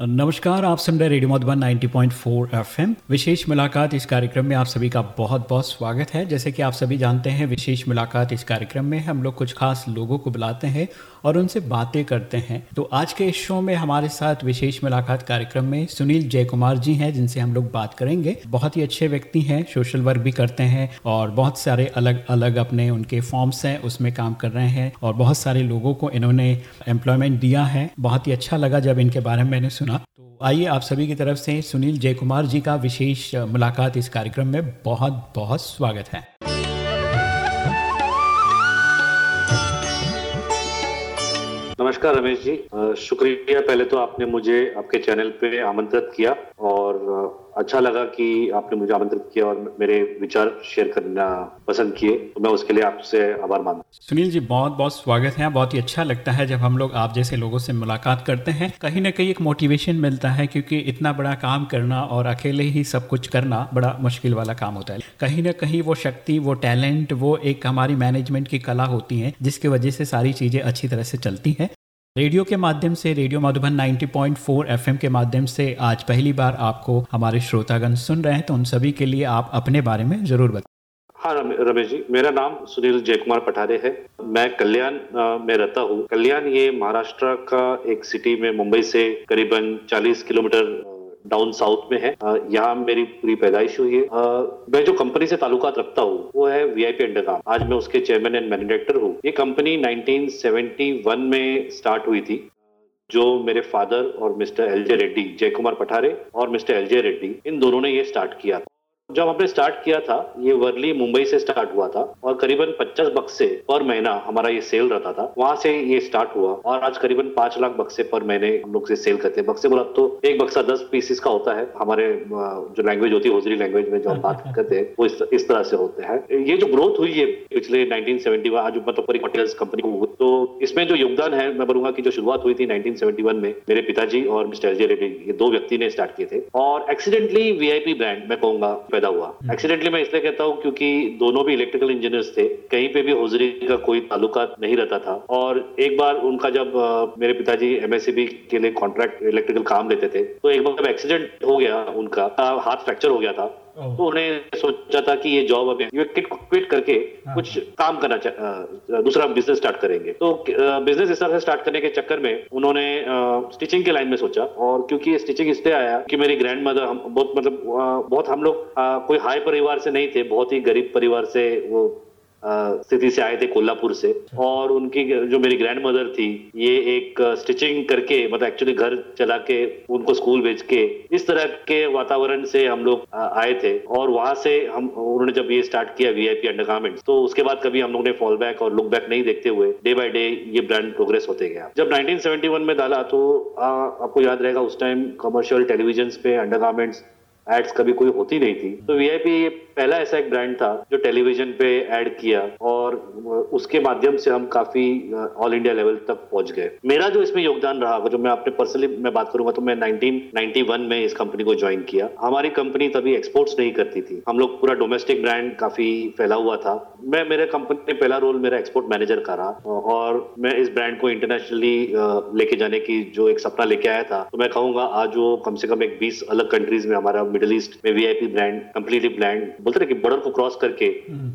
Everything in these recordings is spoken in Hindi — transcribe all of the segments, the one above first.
नमस्कार, आप सुन रहे रेडियो मधुबन 90.4 एफएम। विशेष मुलाकात इस कार्यक्रम में आप सभी का बहुत बहुत स्वागत है। जैसे कि आप सभी जानते हैं, विशेष मुलाकात इस कार्यक्रम में हम लोग कुछ खास लोगों को बुलाते हैं और उनसे बातें करते हैं। तो आज के इस शो में हमारे साथ विशेष मुलाकात कार्यक्रम में सुनील जयकुमार जी हैं, जिनसे हम लोग बात करेंगे। बहुत ही अच्छे व्यक्ति हैं, सोशल वर्क भी करते हैं और बहुत सारे अलग अलग अपने उनके फॉर्म्स हैं, उसमें काम कर रहे हैं और बहुत सारे लोगों को इन्होंने एम्प्लॉयमेंट दिया है। बहुत ही अच्छा लगा जब इनके बारे में मैंने तो आइए आप सभी की तरफ़ से सुनील जय कुमार जी का विशेष मुलाकात इस कार्यक्रम में बहुत बहुत स्वागत है। नमस्कार रमेश जी। शुक्रिया। पहले तो आपने मुझे आपके चैनल पे आमंत्रित किया और अच्छा लगा कि आपने मुझे आमंत्रित किया और मेरे विचार शेयर करना पसंद किए। तो मैं उसके लिए आपसे आभार मानता सुनील जी, बहुत बहुत स्वागत है। बहुत ही अच्छा लगता है जब हम लोग आप जैसे लोगों से मुलाकात करते हैं। कहीं ना कहीं एक मोटिवेशन मिलता है क्योंकि इतना बड़ा काम करना और अकेले ही सब कुछ करना बड़ा मुश्किल वाला काम होता है। कहीं ना कहीं वो शक्ति, वो टैलेंट वो एक हमारी मैनेजमेंट की कला होती है, जिसकी वजह से सारी चीज़ें अच्छी तरह से चलती हैं। रेडियो के माध्यम से, रेडियो मधुबन 90.4 एफएम के माध्यम से आज पहली बार आपको हमारे श्रोतागण सुन रहे हैं तो उन सभी के लिए आप अपने बारे में ज़रूर बताएँ हाँ रमेश जी, मेरा नाम सुनील जयकुमार पठारे है। मैं कल्याण में रहता हूँ। कल्याण ये महाराष्ट्र का एक सिटी में मुंबई से करीबन 40 किलोमीटर डाउन साउथ में है। यहाँ मेरी पूरी पैदाइश हुई है। मैं जो कंपनी से ताल्लुकात रखता हूँ, वो है वी आई पी अंडरगाम आज मैं उसके चेयरमैन एंड मैनेज डायरेक्टर हूँ। ये कंपनी 1971 में स्टार्ट हुई थी, जो मेरे फादर और मिस्टर एल जे रेड्डी जय कुमार पठारे और मिस्टर एल जे रेड्डी इन दोनों ने ये स्टार्ट किया जब हमने स्टार्ट किया था ये वर्ली मुंबई से स्टार्ट हुआ था और करीबन 50 बक्से पर महीना हमारा ये सेल रहता था। वहाँ से ये स्टार्ट हुआ और आज करीबन पाँच लाख बक्से पर महीने हम लोग से सेल करते हैं। बक्से बोला तो एक बक्सा दस पीसेस का होता है। हमारे जो लैंग्वेज होती है होजरी लैंग्वेज में जो हम बात करते हैं वो इस, तरह से होते हैं। ये जो ग्रोथ हुई है पिछले 1970 में आज मतलब कंपनी को तो इसमें जो योगदान है मैं बोलूँगा की जो शुरुआत हुई थी 1971 में मेरे पिताजी और मिस्टर एल रेड्डी ये दो व्यक्ति ने स्टार्ट किए थे। और एक्सीडेंटली वीआईपी ब्रांड मैं कहूँगा पैदा हुआ। एक्सीडेंटली मैं इसलिए कहता हूँ क्योंकि दोनों भी इलेक्ट्रिकल इंजीनियर्स थे कहीं पे भी होजरी का कोई ताल्लुका नहीं रहता था। और एक बार उनका जब मेरे पिताजी एमएससीबी के लिए कॉन्ट्रैक्ट इलेक्ट्रिकल काम लेते थे तो एक बार जब एक्सीडेंट हो गया उनका हाथ फ्रैक्चर हो गया था तो उन्हें सोचा था कि ये जॉब अब ये किट क्विट करके कुछ काम करना दूसरा बिज़नेस स्टार्ट करेंगे। तो बिज़नेस इस तरह से स्टार्ट करने के चक्कर में उन्होंने स्टिचिंग के लाइन में सोचा और क्योंकि स्टिचिंग इसलिए आया कि मेरी ग्रैंड मदर हम बहुत मतलब बहुत हम लोग कोई हाई परिवार से नहीं थे बहुत ही गरीब परिवार से वो स्थिति से आए थे कोल्हापुर से। और उनकी जो मेरी ग्रैंड मदर थी ये एक स्टिचिंग करके मतलब एक्चुअली घर चला के उनको स्कूल भेज के इस तरह के वातावरण से हम लोग आए थे। और वहाँ से हम उन्होंने जब ये स्टार्ट किया वीआईपी अंडरगारमेंट्स तो उसके बाद कभी हम लोग ने फॉल बैक और लुक बैक नहीं देखते हुए डे बाय डे ये ब्रांड प्रोग्रेस होते गया। जब 1971 में डाला तो अ, आपको याद रहेगा उस टाइम कमर्शियल टेलीविज़न पे अंडरगारमेंट्स एड्स कभी कोई होती नहीं थी। तो वीआईपी पहला ऐसा एक ब्रांड था जो टेलीविज़न पे ऐड किया और उसके माध्यम से हम काफ़ी ऑल इंडिया लेवल तक पहुँच गए। मेरा जो इसमें योगदान रहा जो मैं अपने पर्सनली मैं बात करूँगा तो मैं 1991 में इस कंपनी को ज्वाइन किया। हमारी कंपनी तभी एक्सपोर्ट्स नहीं करती थी। हम लोग पूरा डोमेस्टिक ब्रांड काफ़ी फैला हुआ था। मैं, मेरे कंपनी में पहला रोल मेरा एक्सपोर्ट मैनेजर का रहा और मैं इस ब्रांड को इंटरनेशनली लेके जाने की जो एक सपना लेके आया था तो मैं कहूँगा आज वो कम से कम एक 20 अलग कंट्रीज़ में हमारा मिडिल ईस्ट में वीआईपी ब्रांड कंप्लीटली ब्रांड बोलते ना कि बॉर्डर को क्रॉस करके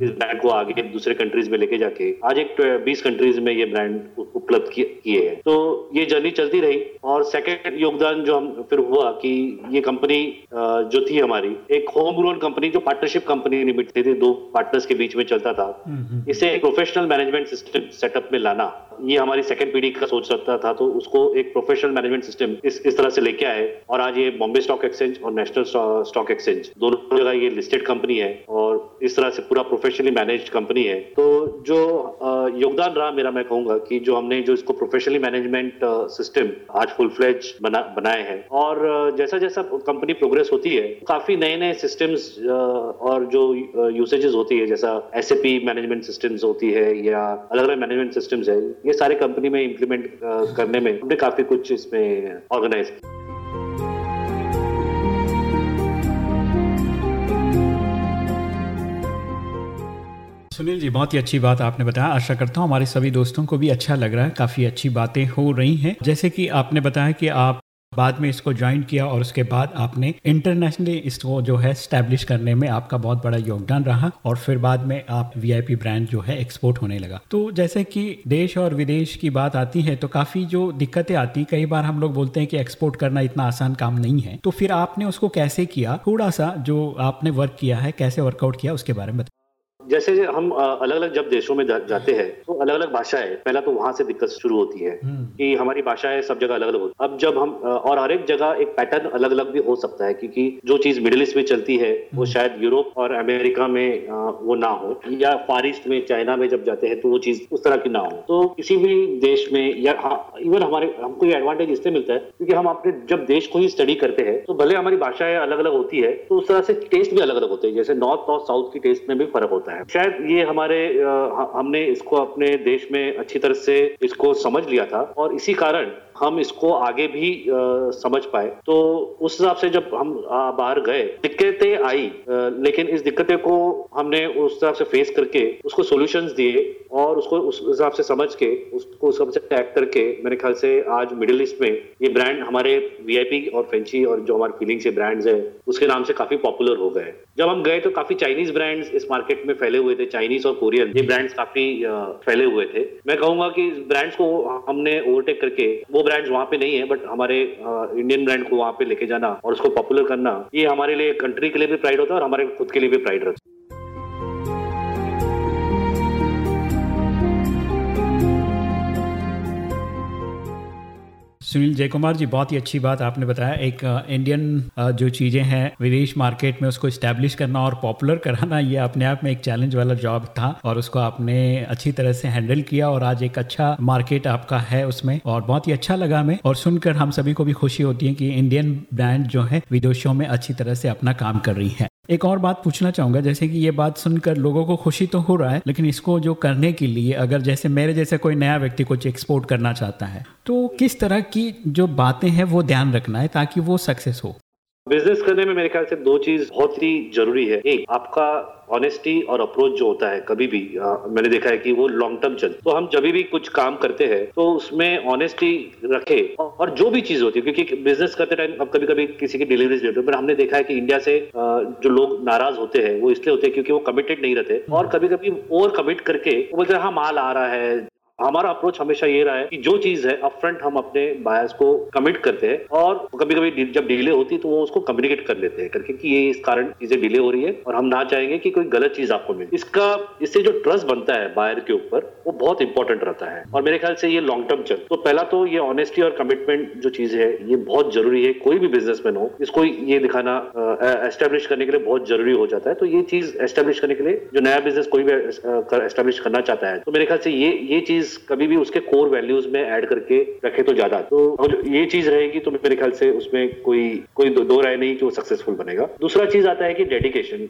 इस ब्रांड को आगे दूसरे कंट्रीज़ में लेके जाके आज एक बीस कंट्रीज़ में ये ब्रांड उपलब्ध किए हैं। तो ये जर्नी चलती रही और सेकेंड योगदान जो हम फिर हुआ कि ये कंपनी जो थी हमारी एक होम ग्रोन कंपनी जो पार्टनरशिप कंपनी लिमिटेड थी दो पार्टनर्स के बीच में चलता था। इसे एक प्रोफेशनल मैनेजमेंट सिस्टम सेटअप में लाना ये हमारी सेकंड पीढ़ी का सोच सकता था तो उसको एक प्रोफेशनल मैनेजमेंट सिस्टम इस इस तरह से लेके आए। और आज ये बॉम्बे स्टॉक एक्सचेंज और नेशनल स्टॉक एक्सचेंज दोनों जगह ये लिस्टेड कंपनी है। और इस तरह से पूरा प्रोफेशनली मैनेज्ड कंपनी है। तो जो योगदान रहा मेरा, मैं कहूँगा कि जो हमने जो इसको प्रोफेशनली मैनेजमेंट सिस्टम आज फुल फ्लेज बना, बनाए हैं और जैसा जैसा कंपनी प्रोग्रेस होती है, काफ़ी नए नए सिस्टम्स और जो यूसेजेस होती है, जैसा एसएपी मैनेजमेंट सिस्टम्स होती है या अलग अलग मैनेजमेंट सिस्टम्स है, ये सारे कंपनी में इम्प्लीमेंट करने में हमने काफ़ी कुछ इसमें ऑर्गेनाइज किया। सुनील जी, बहुत ही अच्छी बात आपने बताया। आशा करता हूँ हमारे सभी दोस्तों को भी अच्छा लग रहा है, काफ़ी अच्छी बातें हो रही हैं। जैसे कि आपने बताया कि आप बाद में इसको ज्वाइन किया और उसके बाद आपने इंटरनेशनली इसको जो है स्टैब्लिश करने में आपका बहुत बड़ा योगदान रहा और फिर बाद में आप वीआईपी ब्रांड जो है एक्सपोर्ट होने लगा। तो जैसे कि देश और विदेश की बात आती है तो काफ़ी जो दिक्कतें आती कई बार हम लोग बोलते हैं कि एक्सपोर्ट करना इतना आसान काम नहीं है। तो फिर आपने उसको कैसे किया? थोड़ा सा जो आपने वर्क किया है, कैसे वर्कआउट किया, उसके बारे में बताइए जैसे हम अलग अलग जब देशों में जाते हैं तो अलग अलग भाषाएँ पहला तो वहाँ से दिक्कत शुरू होती है हम्म। कि हमारी भाषाएँ सब जगह अलग अलग होती है। अब जब हम और हर एक जगह एक पैटर्न अलग अलग भी हो सकता है क्योंकि जो चीज़ मिडिल ईस्ट में चलती है वो हम्म। शायद यूरोप और अमेरिका में वो ना हो या फार ईस्ट में चाइना में जब जाते हैं तो वो चीज़ उस तरह की ना हो। तो किसी भी देश में या इवन हाँ, हमारे हमको ये एडवांटेज इसलिए मिलता है क्योंकि हम अपने जब देश को ही स्टडी करते हैं तो भले हमारी भाषाएँ अलग अलग होती है तो उस तरह से टेस्ट भी अलग अलग होते हैं। जैसे नॉर्थ और साउथ की टेस्ट में भी फ़र्क होता है। शायद ये हमारे हमने इसको अपने देश में अच्छी तरह से इसको समझ लिया था और इसी कारण हम इसको आगे भी आ, समझ पाए। तो उस हिसाब से जब हम बाहर गए दिक्कतें आई आ, लेकिन इस दिक्कतें को हमने उस हिसाब से फेस करके उसको सॉल्यूशंस दिए और उसको उस हिसाब से समझ के उसको उस से टैग करके मेरे ख्याल से आज मिडिल ईस्ट में ये ब्रांड हमारे वीआईपी और फेंची और जो हमारे फीलिंग्स ब्रांड्स है उसके नाम से काफ़ी पॉपुलर हो गए। जब हम गए तो काफ़ी चाइनीज़ ब्रांड्स इस मार्केट में फैले हुए थे चाइनीज़ और कोरियन ये ब्रांड्स काफ़ी फैले हुए थे। मैं कहूँगा कि ब्रांड्स को हमने ओवरटेक करके वो ब्रांड्स वहाँ पे नहीं है बट हमारे इंडियन ब्रांड को वहाँ पे लेके जाना और उसको पॉपुलर करना, ये हमारे लिए कंट्री के लिए भी प्राइड होता है और हमारे खुद के लिए भी प्राइड रहता है। सुनील जय कुमार जी, बहुत ही अच्छी बात आपने बताया। एक इंडियन जो चीज़ें हैं, विदेश मार्केट में उसको इस्टेब्लिश करना और पॉपुलर कराना, ये अपने आप में एक चैलेंज वाला जॉब था और उसको आपने अच्छी तरह से हैंडल किया और आज एक अच्छा मार्केट आपका है उसमें और बहुत ही अच्छा लगा हमें। और सुनकर हम सभी को भी खुशी होती है कि इंडियन ब्रांड जो है, विदेशों में अच्छी तरह से अपना काम कर रही है। एक और बात पूछना चाहूँगा, जैसे कि ये बात सुनकर लोगों को खुशी तो हो रहा है, लेकिन इसको जो करने के लिए, अगर जैसे मेरे जैसे कोई नया व्यक्ति कुछ एक्सपोर्ट करना चाहता है तो किस तरह की जो बातें हैं वो ध्यान रखना है ताकि वो सक्सेस हो? बिज़नेस करने में मेरे ख्याल से दो चीज़ बहुत ही ज़रूरी है। एक आपका ऑनेस्टी और अप्रोच जो होता है कभी भी आ, मैंने देखा है कि वो लॉन्ग टर्म चल। तो हम जब भी कुछ काम करते हैं तो उसमें ऑनेस्टी रखे और जो भी चीज़ होती है क्योंकि बिज़नेस करते टाइम अब कभी कभी किसी की डिलीवरी लेते हैं पर हमने देखा है कि इंडिया से आ, जो लोग नाराज़ होते हैं वो इसलिए होते हैं क्योंकि वो कमिटेड नहीं रहते। और कभी कभी ओवर कमिट करके वो बोलते हाँ माल आ रहा है। हमारा अप्रोच हमेशा ये रहा है कि जो चीज़ है अपफ्रंट हम अपने बायर्स को कमिट करते हैं और कभी कभी जब डिले होती है तो वो उसको कम्युनिकेट कर लेते हैं करके कि ये इस कारण चीज़ें डिले हो रही है और हम ना चाहेंगे कि कोई गलत चीज़ आपको मिले। इसका, इससे जो ट्रस्ट बनता है बायर के ऊपर, वो बहुत इंपॉर्टेंट रहता है। और मेरे ख्याल से ये लॉन्ग टर्म चल। तो पहला तो ये ऑनेस्टी और कमिटमेंट जो चीज़ है, ये बहुत ज़रूरी है। कोई भी बिजनेसमैन हो, इसको ये दिखाना एस्टेब्लिश करने के लिए बहुत ज़रूरी हो जाता है। तो ये चीज़ एस्टेब्लिश करने के लिए जो नया बिज़नेस कोई भी एस्टेब्लिश करना चाहता है तो मेरे ख्याल से ये ये चीज़ कभी भी उसके कोर वैल्यूज़ में ऐड करके रखे तो ज़्यादा। तो ये चीज़ रहेगी तो मेरे ख्याल से उसमें कोई कोई दो, दो राय नहीं कि वो सक्सेसफुल बनेगा। दूसरा चीज़ आता है कि डेडिकेशन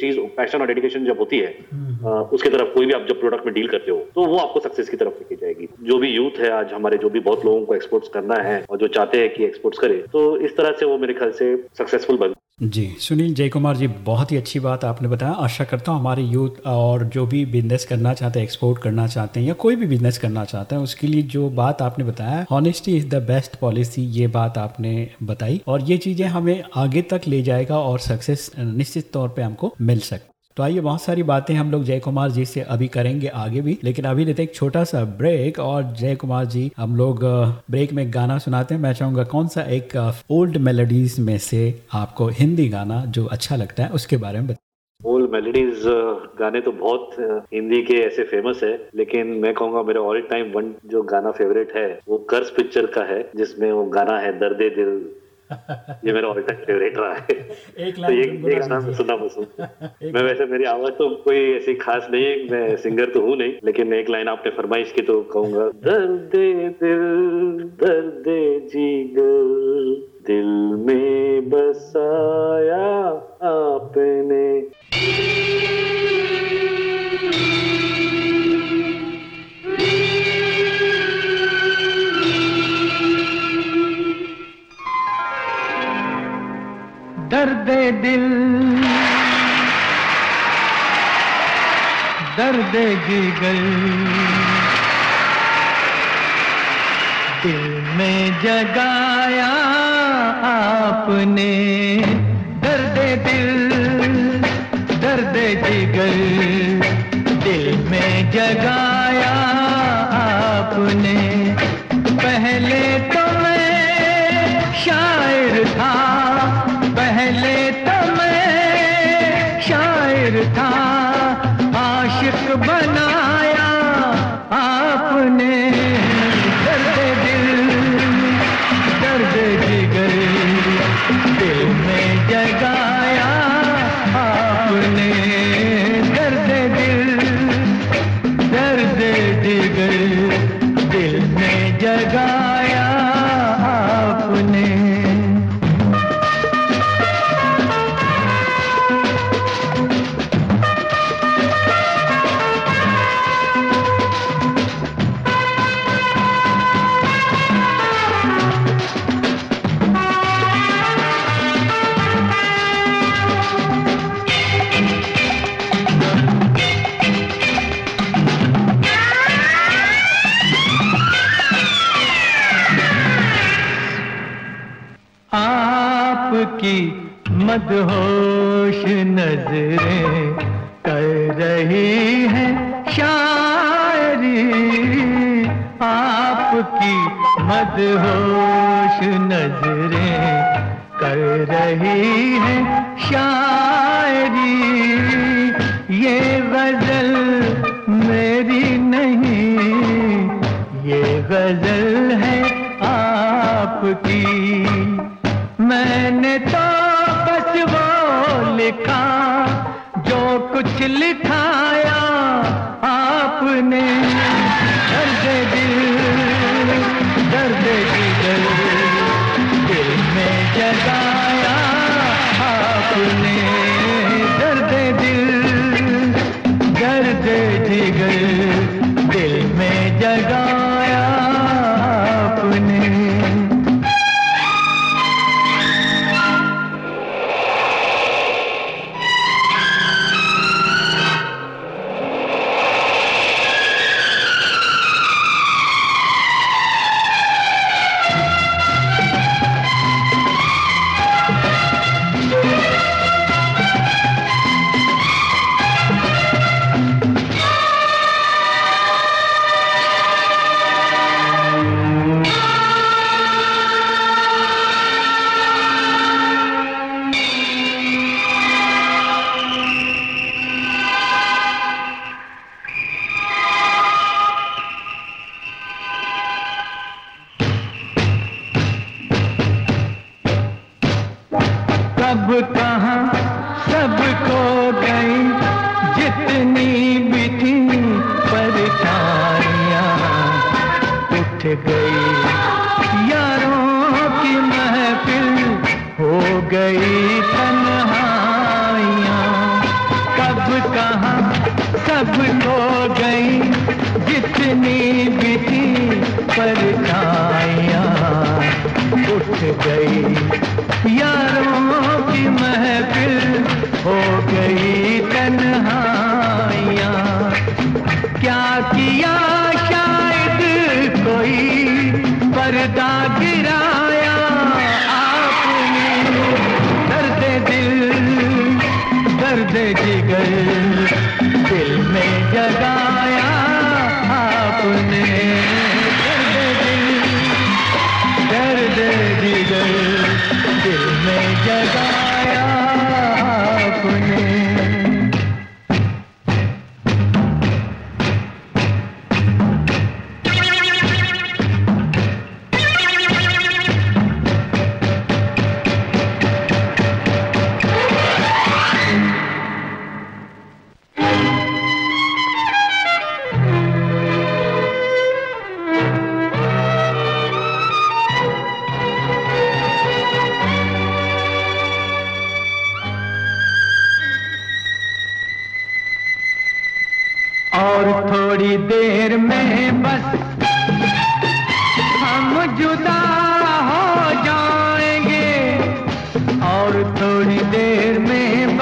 चीज़ पैशन और डेडिकेशन जब होती है उसके तरफ़ कोई भी आप जब प्रोडक्ट में डील करते हो तो वो आपको सक्सेस की तरफ़ लेके जाएगी। जो भी यूथ है आज, हमारे जो भी बहुत लोगों को एक्सपोर्ट्स करना है और जो चाहते हैं कि एक्सपोर्ट्स करे तो इस तरह से वो मेरे ख्याल से सक्सेसफुल बन जी, सुनील जय कुमार जी, बहुत ही अच्छी बात आपने बताया। आशा करता हूँ हमारे यूथ और जो भी बिज़नेस करना चाहते हैं एक्सपोर्ट करना चाहते हैं, या कोई भी बिज़नेस करना चाहते हैं, उसके लिए जो बात आपने बताया honesty is the best policy ये बात आपने बताई। और ये चीज़ें हमें आगे तक ले जाएगा और सक्सेस निश्चित तौर पर हमको मिल सकता तो आइए बहुत सारी बातें हम लोग जय कुमार जी से अभी करेंगे आगे भी, लेकिन अभी लेते एक छोटा सा ब्रेक और जय कुमार जी हम लोग ब्रेक में गाना सुनाते हैं। मैं चाहूँगा कौन सा एक ओल्ड मेलोडीज में से आपको हिंदी गाना जो अच्छा लगता है, उसके बारे में बताइए ओल्ड मेलोडीज गाने तो बहुत हिंदी के ऐसे फ़ेमस है, लेकिन मैं कहूँगा मेरा ऑल टाइम वन जो गाना फेवरेट है, वो कर्ज पिक्चर का है, जिसमें वो गाना है, दर्दे दिल ये मेरा ऑल टाइम फेवरेट रहा है। एक तो ये एक गाना सुनना पसंद। मैं वैसे मेरी आवाज़ तो कोई ऐसी खास नहीं है मैं सिंगर तो हूँ नहीं लेकिन एक लाइन आपने फरमाइश की तो कहूँगा दर्दे दिल दर्दे जीगर दिल में बसाया आपने। दर्द दिल। दर्द जिगर दिल में जगाया आपने दर्द दिल दर्द जिगर दिल में जगाया आपने मदहोश नज़रें कर रही हैं शायरी। आपकी मदहोश नज़रें कर रही है शायरी। कुछ लिखाया आपने। दर्द दिल दर्द दिल दिल में जगाया कब कहा सब गई जितनी भी थी परछाइयाँ उठ गई यारों की महफिल हो गई तन्हाइयाँ। कब कहा सब खो गई जितनी भी थी परछाइयाँ उठ गई यारों महफिल हो गई तन्हाइयाँ। क्या किया शायद कोई पर्दा गिराया आपने? दर्द दिल, दर्द जिगर दिल में जगाया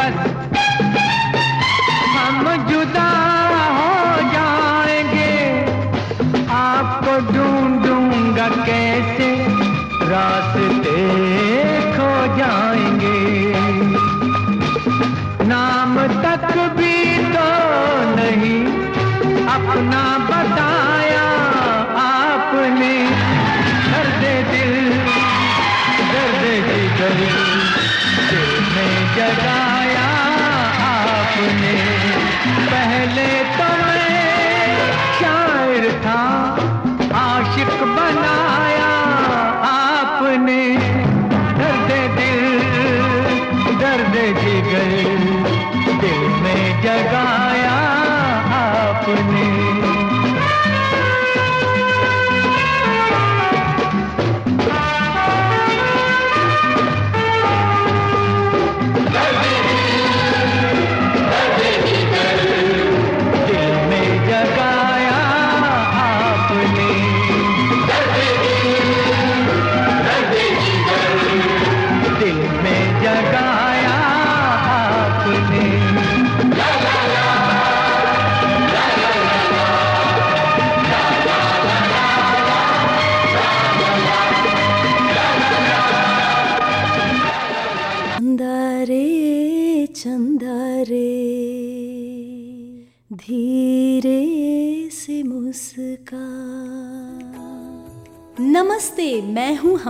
Amen.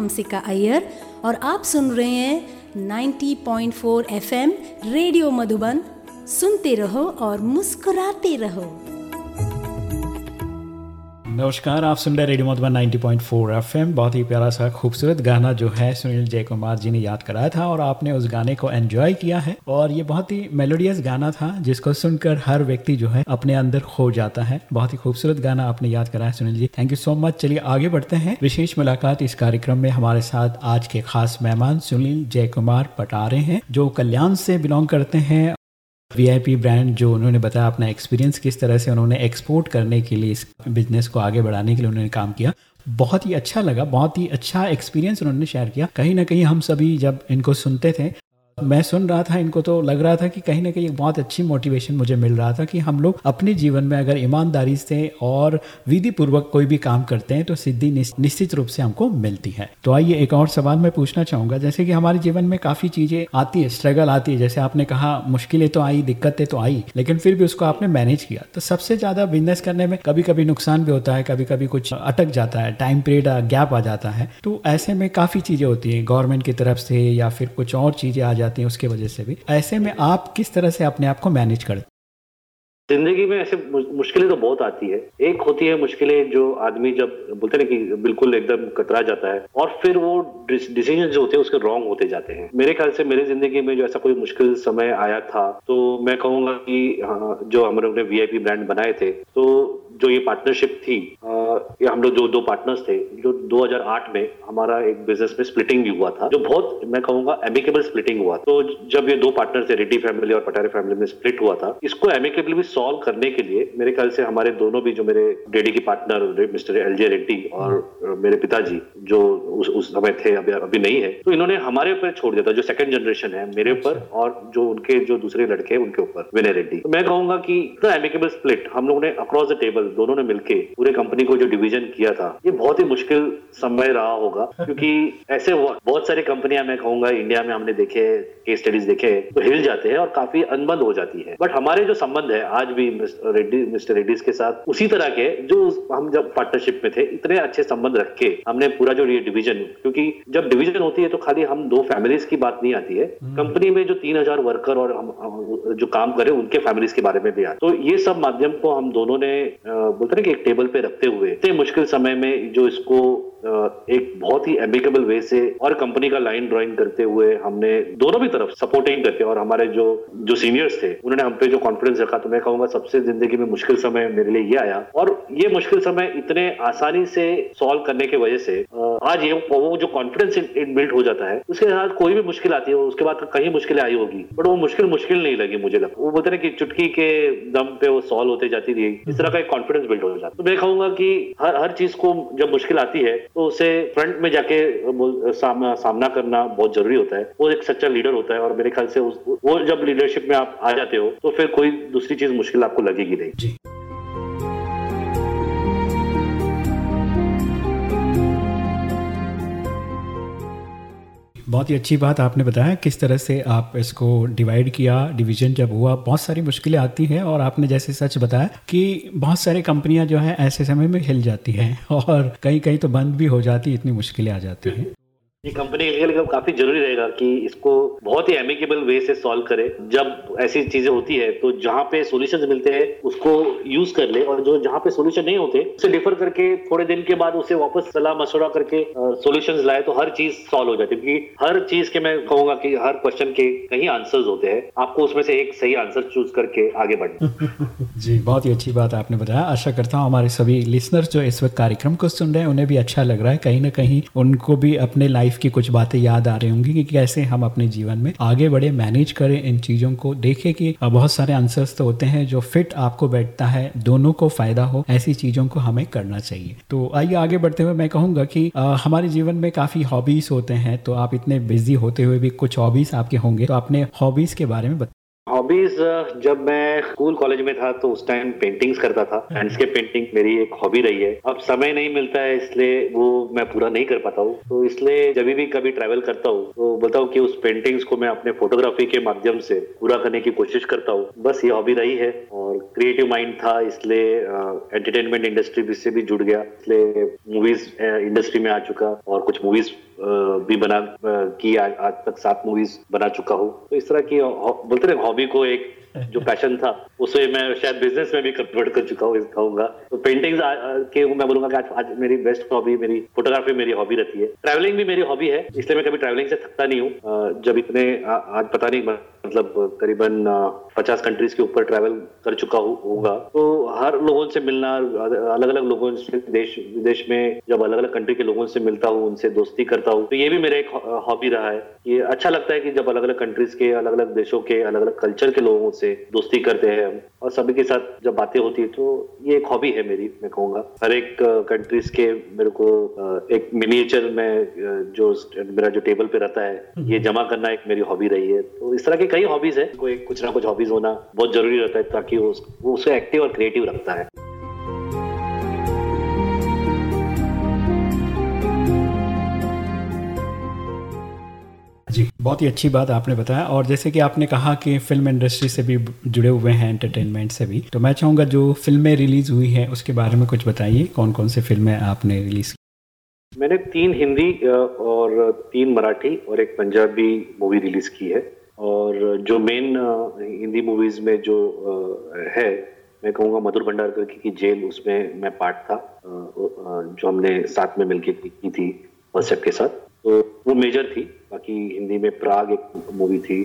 मैं हूँ अय्यर और आप सुन रहे हैं 90.4 एफएम रेडियो मधुबन। सुनते रहो और मुस्कुराते रहो। नमस्कार, आप सुन रहे रेडियो मधुबन 90.4 एफएम। बहुत ही प्यारा सा खूबसूरत गाना जो है सुनील जय कुमार जी ने याद कराया था और आपने उस गाने को एंजॉय किया है। और ये बहुत ही मेलोडियस गाना था, जिसको सुनकर हर व्यक्ति जो है अपने अंदर खो जाता है। बहुत ही खूबसूरत गाना आपने याद कराया Sunil ji. Thank you so much चलिए आगे बढ़ते हैं। विशेष मुलाकात इस कार्यक्रम में हमारे साथ आज के खास मेहमान सुनील जय कुमार पटारे हैं, जो कल्याण से बिलोंग करते हैं वीआईपी ब्रांड जो उन्होंने बताया, अपना एक्सपीरियंस किस तरह से उन्होंने एक्सपोर्ट करने के लिए इस बिज़नेस को आगे बढ़ाने के लिए उन्होंने काम किया। बहुत ही अच्छा लगा, बहुत ही अच्छा एक्सपीरियंस उन्होंने शेयर किया। कहीं ना कहीं हम सभी जब इनको सुनते थे मैं सुन रहा था, इनको तो लग रहा था कि कहीं ना कहीं बहुत अच्छी मोटिवेशन मुझे मिल रहा था कि हम लोग अपने जीवन में अगर ईमानदारी से और विधि पूर्वक कोई भी काम करते हैं तो सिद्धि निश्चित रूप से हमको मिलती है। तो आइए एक और सवाल मैं पूछना चाहूँगा। जैसे कि हमारे जीवन में काफ़ी चीज़ें आती है स्ट्रगल आती है। जैसे आपने कहा, मुश्किलें तो आई, दिक्कतें तो आई, लेकिन फिर भी उसको आपने मैनेज किया। तो सबसे ज़्यादा बिज़नेस करने में कभी कभी नुकसान भी होता है कभी कभी कुछ अटक जाता है टाइम पीरियड गैप आ जाता है। तो ऐसे में काफ़ी चीज़ें होती है गवर्नमेंट की तरफ़ से या फिर कुछ और चीज़ें आ जाती हैं उसके वजह से भी। ऐसे में आप किस तरह से अपने आप को मैनेज करते ज़िंदगी में ऐसे मुश्किलें तो बहुत आती है। एक होती है मुश्किलें जो आदमी जब बोलते हैं कि बिल्कुल एकदम कतरा जाता है और फिर वो डिसीज़न जो होते हैं उसके रॉन्ग होते जाते हैं। मेरे ख्याल से मेरी ज़िंदगी में जो ऐसा कोई मुश्किल समय आया था तो मैं कहूँगा कि हाँ, जो हम लोग ने वीआईपी ब्रांड बनाए थे तो जो ये पार्टनरशिप थी ये हम लोग जो दो पार्टनर्स थे जो 2008 में हमारा एक बिज़नेस में स्प्लिटिंग भी हुआ था जो बहुत मैं कहूँगा एमिकेबल स्प्लिटिंग हुआ तो जब ये दो पार्टनर थे रेड्डी फैमिली और पटारे फैमिली में स्प्लिट हुआ था इसको एमिकेबली भी सॉल्व करने के लिए मेरे ख्याल से हमारे दोनों भी जो मेरे डेडी की partner mister L J Reddy और मेरे पिताजी जो उस, उस समय थे अभी अभी नहीं है तो इन्होंने हमारे ऊपर छोड़ दिया था जो सेकंड जनरेशन है मेरे ऊपर और जो उनके जो दूसरे लड़के हैं उनके ऊपर विनय रेड्डी तो मैं कहूँगा कि इतना एमिकेबल स्प्लिट हम लोगों ने अक्रॉस द टेबल दोनों ने मिलकर पूरे कंपनी को जो डिवीज़न किया था ये बहुत ही मुश्किल समय रहा होगा क्योंकि ऐसे वक्त बहुत सारी कंपनियाँ मैं कहूँगा इंडिया में हमने देखे केस स्टडीज़ देखे तो हिल जाते हैं और काफ़ी अनबंद हो जाती है। बट हमारे जो संबंध है आज भी रेड्डी मिस्टर रेड्डीज के साथ उसी तरह के जो हम जब पार्टनरशिप में थे इतने अच्छे संबंध रख के हमने पूरा जो ये डिवीज़न क्योंकि जब डिवीज़न होती है तो खाली हम दो फैमिलीज़ की बात नहीं आती है। कंपनी में जो तीन हज़ार वर्कर और हम, हम जो काम करे उनके फैमिलीज़ के बारे में भी आता तो ये सब माध्यम को हम दोनों ने बोलते ना कि एक टेबल पे रखते हुए इतने मुश्किल समय में जो इसको एक बहुत ही एमिकेबल वे से और कंपनी का लाइन ड्राइंग करते हुए हमने दोनों भी तरफ़ सपोर्टिंग करके और हमारे जो जो सीनियर्स थे, उन्होंने हम पे जो कॉन्फिडेंस रखा तो मैं कहूँगा सबसे ज़िंदगी में मुश्किल समय मेरे लिए ये आया। और ये मुश्किल समय इतने आसानी से सॉल्व करने की वजह से आज ये, वो जो कॉन्फिडेंस बिल्ड हो जाता है, उसके साथ कोई भी मुश्किल आती है उसके बाद कहीं मुश्किलें आई होगी बट वो मुश्किल मुश्किल नहीं लगी मुझे लगता वो बोलते ना कि चुटकी के दम पे वो सॉल्व होते जाती रही इस तरह का एक कॉन्फिडेंस बिल्ड हो जाता तो मैं कहूँगा कि हर हर चीज़ को जब मुश्किल आती है तो उसे फ्रंट में जाके साम, सामना सामना करना बहुत ज़रूरी होता है। वो एक सच्चा लीडर होता है और मेरे ख्याल से उस, वो जब लीडरशिप में आप आ जाते हो तो फिर कोई दूसरी चीज़ मुश्किल आपको लगेगी नहीं। जी। बहुत ही अच्छी बात आपने बताया, किस तरह से आप इसको डिवाइड किया डिवीज़न जब हुआ, बहुत सारी मुश्किलें आती हैं और आपने जैसे सच बताया कि बहुत सारी कंपनियाँ जो है ऐसे समय में हिल जाती हैं और कहीं कहीं तो बंद भी हो जाती, इतनी मुश्किलें आ जाती हैं। ये कंपनी के लिए काफ़ी ज़रूरी रहेगा कि इसको बहुत ही एमिकेबल वे से सॉल्व करे। जब ऐसी चीज़ें होती है तो जहाँ पे सॉल्यूशंस मिलते हैं, उसको यूज़ कर ले और जो जहाँ पे सॉल्यूशन नहीं होते, उसे डिफर करके थोड़े दिन के बाद उसे वापस सलाह मशवरा करके सॉल्यूशंस लाए तो हर चीज़ सॉल्व हो जाती है। क्योंकि हर चीज़ के मैं कहूँगा कि हर क्वेश्चन के कई आंसर होते हैं। आपको उसमें से एक सही आंसर चूज़ करके आगे बढ़ना। जी, बहुत ही अच्छी बात आपने बताया। आशा करता हूँ हमारे सभी लिसनर्स जो इस वक्त कार्यक्रम को सुन रहे हैं, उन्हें भी अच्छा लग रहा है। कहीं ना कहीं उनको भी अपने लाइफ की कुछ बातें याद आ रही होंगी कि कैसे हम अपने जीवन में आगे बढ़े मैनेज करें इन चीज़ों को। देखें कि बहुत सारे आंसर्स तो होते हैं जो फिट आपको बैठता है दोनों को फ़ायदा हो ऐसी चीज़ों को हमें करना चाहिए। तो आइए आगे बढ़ते हुए मैं कहूँगा कि आ, हमारे जीवन में काफ़ी हॉबीज़ होते हैं तो आप इतने बिज़ी होते हुए भी कुछ हॉबीज़ आपके होंगे तो अपने हॉबीज़ के बारे में हॉबीज जब मैं स्कूल कॉलेज में था तो उस टाइम पेंटिंग्स करता था। लैंडस्केप पेंटिंग मेरी एक हॉबी रही है। अब समय नहीं मिलता है इसलिए वो मैं पूरा नहीं कर पाता हूँ। तो इसलिए जब भी कभी ट्रैवल करता हूँ तो बोलता हूँ कि उस पेंटिंग्स को मैं अपने फोटोग्राफी के माध्यम से पूरा करने की कोशिश करता हूँ। बस ये हॉबी रही है और क्रिएटिव माइंड था इसलिए एंटरटेनमेंट इंडस्ट्री से भी जुड़ गया। इसलिए मूवीज़ इंडस्ट्री में आ चुका और कुछ मूवीज़ भी बना की आज, आज तक सात मूवीज़ बना चुका हूँ। तो इस तरह की बोलते रहे हॉबी को एक जो पैशन था उसे मैं शायद बिज़नेस में भी कन्वर्ट कर चुका हूँ कहूँगा तो पेंटिंग्स के मैं बोलूँगा कि आज, आज मेरी बेस्ट हॉबी मेरी फोटोग्राफी मेरी हॉबी रहती है। ट्रैवलिंग भी मेरी हॉबी है इसलिए मैं कभी ट्रैवलिंग से थकता नहीं हूँ। जब इतने आज पता नहीं मतलब करीबन पचास कंट्रीज़ के ऊपर ट्रैवल कर चुका होगा। तो हर लोगों से मिलना अलग अलग लोगों से देश विदेश में जब अलग अलग कंट्री के लोगों से मिलता हूँ उनसे दोस्ती करता हूँ तो ये भी मेरा एक हॉबी रहा है। ये अच्छा लगता है कि जब अलग अलग कंट्रीज़ के अलग अलग देशों के अलग अलग कल्चर के लोगों से दोस्ती करते हैं हम और सभी के साथ जब बातें होती है तो ये एक हॉबी है मेरी मैं कहूँगा। हर एक कंट्रीज़ के मेरे को एक मिनिएचर में जो मेरा जो टेबल पे रहता है ये जमा करना एक मेरी हॉबी रही है। तो इस तरह की कई हॉबीज है। कोई कुछ ना कुछ हॉबीज होना बहुत ज़रूरी रहता है ताकि वो उसे एक्टिव और क्रिएटिव रखता है। जी, बहुत ही अच्छी बात आपने बताया। और जैसे कि आपने कहा कि फ़िल्म इंडस्ट्री से भी जुड़े हुए हैं एंटरटेनमेंट से भी तो मैं चाहूँगा जो फ़िल्में रिलीज़ हुई हैं, उसके बारे में कुछ बताइए। कौन कौन से फ़िल्में आपने रिलीज़ की? मैंने तीन हिंदी और तीन मराठी और एक पंजाबी मूवी रिलीज़ की है। और जो मेन हिंदी मूवीज़ में जो है, मैं कहूँगा मधुर भंडारकर की जेल, उसमें मैं पार्ट था जो हमने साथ में मिलकर की थी फ़र्स्ट के साथ। तो वो मेजर थी। बाकी हिंदी में प्राग एक मूवी थी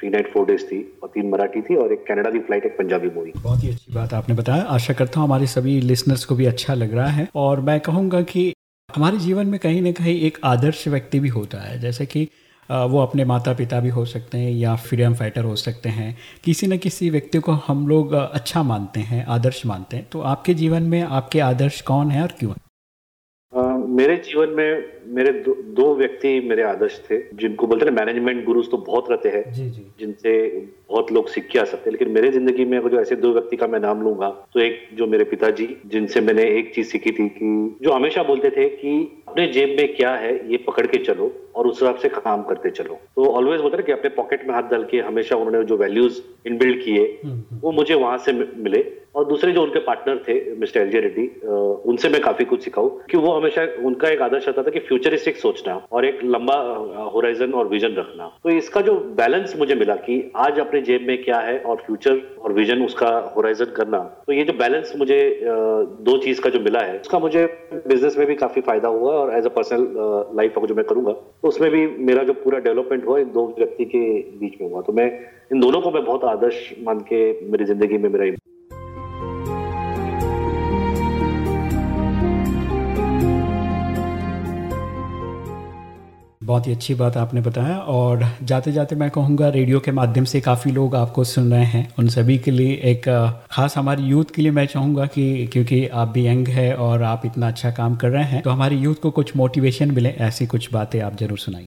थ्री नाइट फोर डेज़ थी और तीन मराठी थी और एक कनाडा की फ़्लाइट एक पंजाबी मूवी बहुत ही अच्छी बात आपने बताया। आशा करता हूँ हमारे सभी लिसनर्स को भी अच्छा लग रहा है और मैं कहूँगा कि हमारे जीवन में कहीं ना कहीं एक आदर्श व्यक्ति भी होता है। जैसे कि वो अपने माता पिता भी हो सकते हैं या फ्रीडम फाइटर हो सकते हैं। किसी न किसी व्यक्ति को हम लोग अच्छा मानते हैं, आदर्श मानते हैं। तो आपके जीवन में आपके आदर्श कौन है और क्यों? मेरे जीवन में मेरे दो, दो व्यक्ति मेरे आदर्श थे जिनको बोलते हैं मैनेजमेंट गुरुज तो बहुत रहते हैं जिनसे बहुत लोग सीख के आ सकते हैं। लेकिन मेरे ज़िंदगी में अगर जो ऐसे दो व्यक्ति का मैं नाम लूँगा तो एक जो मेरे पिताजी जिनसे मैंने एक चीज़ सीखी थी कि जो हमेशा बोलते थे कि अपने जेब में क्या है ये पकड़ के चलो। और उस हिसाब से काम करते चलो। तो ऑलवेज बोलते कि अपने पॉकेट में हाथ डाल के हमेशा उन्होंने जो वैल्यूज़ इनबिल्ड किए हम्म। वो मुझे वहाँ से मिले। और दूसरे जो उनके पार्टनर थे मिस्टर एल रेड्डी उनसे मैं काफ़ी कुछ सिखाऊ कि वो हमेशा उनका एक आदर्श आता था कि फ्यूचरिस्टिक सोचना और एक लंबा होराइजन और विजन रखना। तो इसका जो बैलेंस मुझे मिला कि आज अपने जेब में क्या है और फ्यूचर और विजन उसका होराइजन करना तो ये जो बैलेंस मुझे दो चीज़ का जो मिला है उसका मुझे बिज़नेस में भी काफ़ी फ़ायदा हुआ और एज अ पर्सनल लाइफ जो मैं करूँगा उसमें भी मेरा जो पूरा डेवलपमेंट हुआ, इन दो व्यक्ति के बीच में हुआ। तो मैं, इन दोनों को मैं बहुत आदर्श मान के मेरी ज़िंदगी में मेरा बहुत ही अच्छी बात आपने बताया और जाते जाते मैं कहूँगा रेडियो के माध्यम से काफ़ी लोग आपको सुन रहे हैं। उन सभी के लिए एक खास हमारे यूथ के लिए मैं चाहूँगा कि क्योंकि आप भी यंग है और आप इतना अच्छा काम कर रहे हैं तो हमारे यूथ को कुछ मोटिवेशन मिले, ऐसी कुछ बातें आप ज़रूर सुनाइए।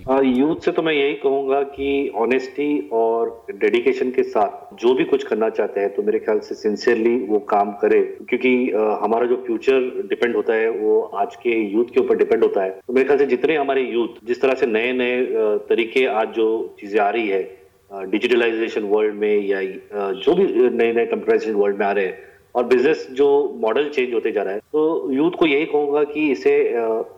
यूथ से तो मैं यही कहूँगा कि ऑनेस्टी और डेडिकेशन के साथ जो भी कुछ करना चाहते हैं तो मेरे ख्याल से सिंसियरली वो काम करे। क्योंकि हमारा जो फ्यूचर डिपेंड होता है, वो आज के यूथ के ऊपर डिपेंड होता है। तो मेरे ख्याल से जितने हमारे यूथ जिस तरह से नए नए तरीके आज जो चीज़ें आ रही है डिजिटलाइजेशन वर्ल्ड में या जो भी नए नए कंप्यूटराइजेशन वर्ल्ड में आ रहे हैं, और बिज़नेस जो मॉडल चेंज होते जा रहा है तो यूथ को यही कहूँगा कि इसे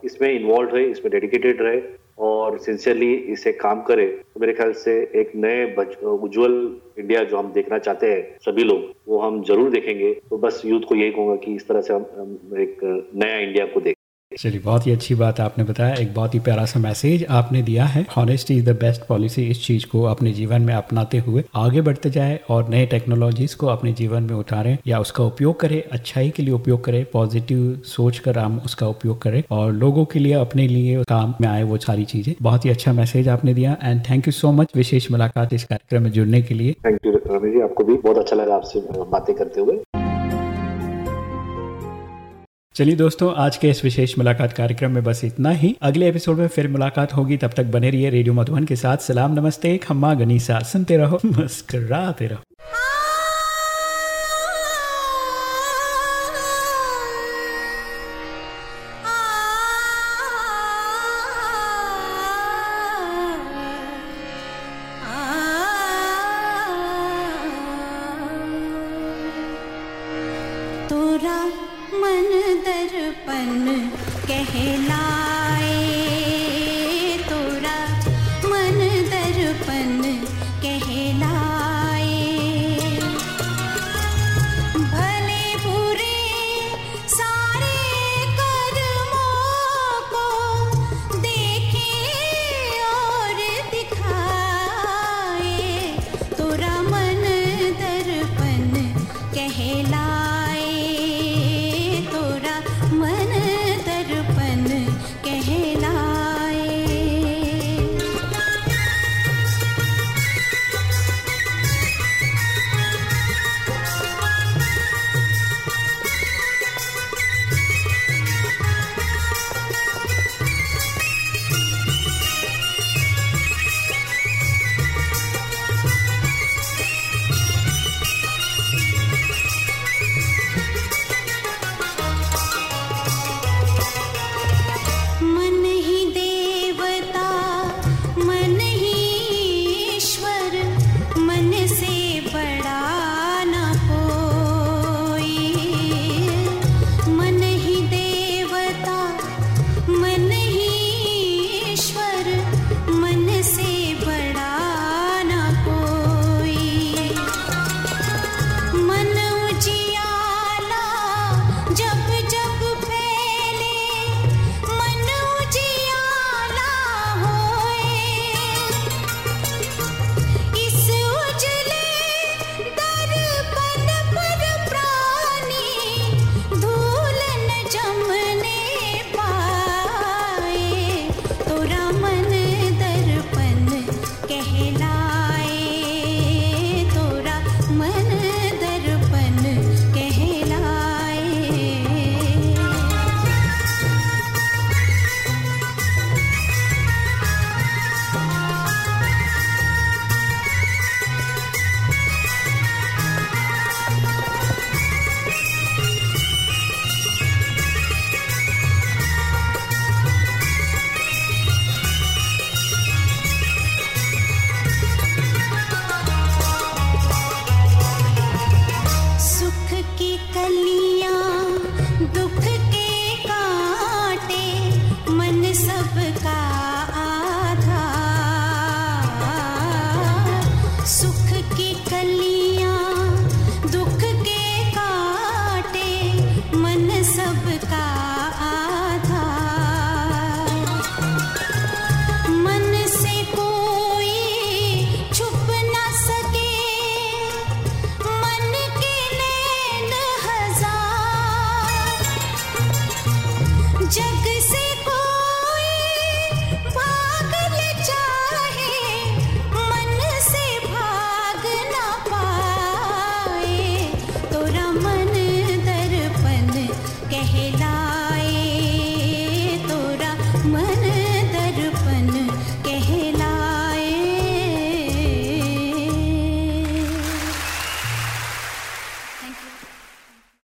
इसमें इन्वॉल्व रहे, इसमें डेडिकेटेड रहे। और सिंसियरली इसे काम करे तो मेरे ख्याल से एक नए उज्जवल इंडिया जो हम देखना चाहते हैं सभी लोग वो हम ज़रूर देखेंगे। तो बस यूथ को यही कहूँगा कि इस तरह से हम, हम एक नया इंडिया को देखें। चलिए, बहुत ही अच्छी बात आपने बताया। एक बहुत ही प्यारा सा मैसेज आपने दिया है। Honesty is the best policy इस चीज़ को अपने जीवन में अपनाते हुए आगे बढ़ते जाए और नए टेक्नोलॉजीज़ को अपने जीवन में उतारें या उसका उपयोग करें, अच्छाई के लिए उपयोग करें पॉजिटिव सोच कर हम उसका उपयोग करें और लोगों के लिए, अपने लिए काम में आए वो सारी चीज़ें। बहुत ही अच्छा मैसेज आपने दिया and thank you so much विशेष मुलाकात इस कार्यक्रम में जुड़ने के लिए। थैंक यू आपको भी बहुत अच्छा लगा आपसे बातें करते हुए। चलिए दोस्तों, आज के इस विशेष मुलाकात कार्यक्रम में बस इतना ही। अगले एपिसोड में फिर मुलाकात होगी। तब तक बने रहिए रेडियो मधुबन के साथ। सलाम, नमस्ते, खम्मा, गनीसा। सुनते रहो, मुस्कराते रहो।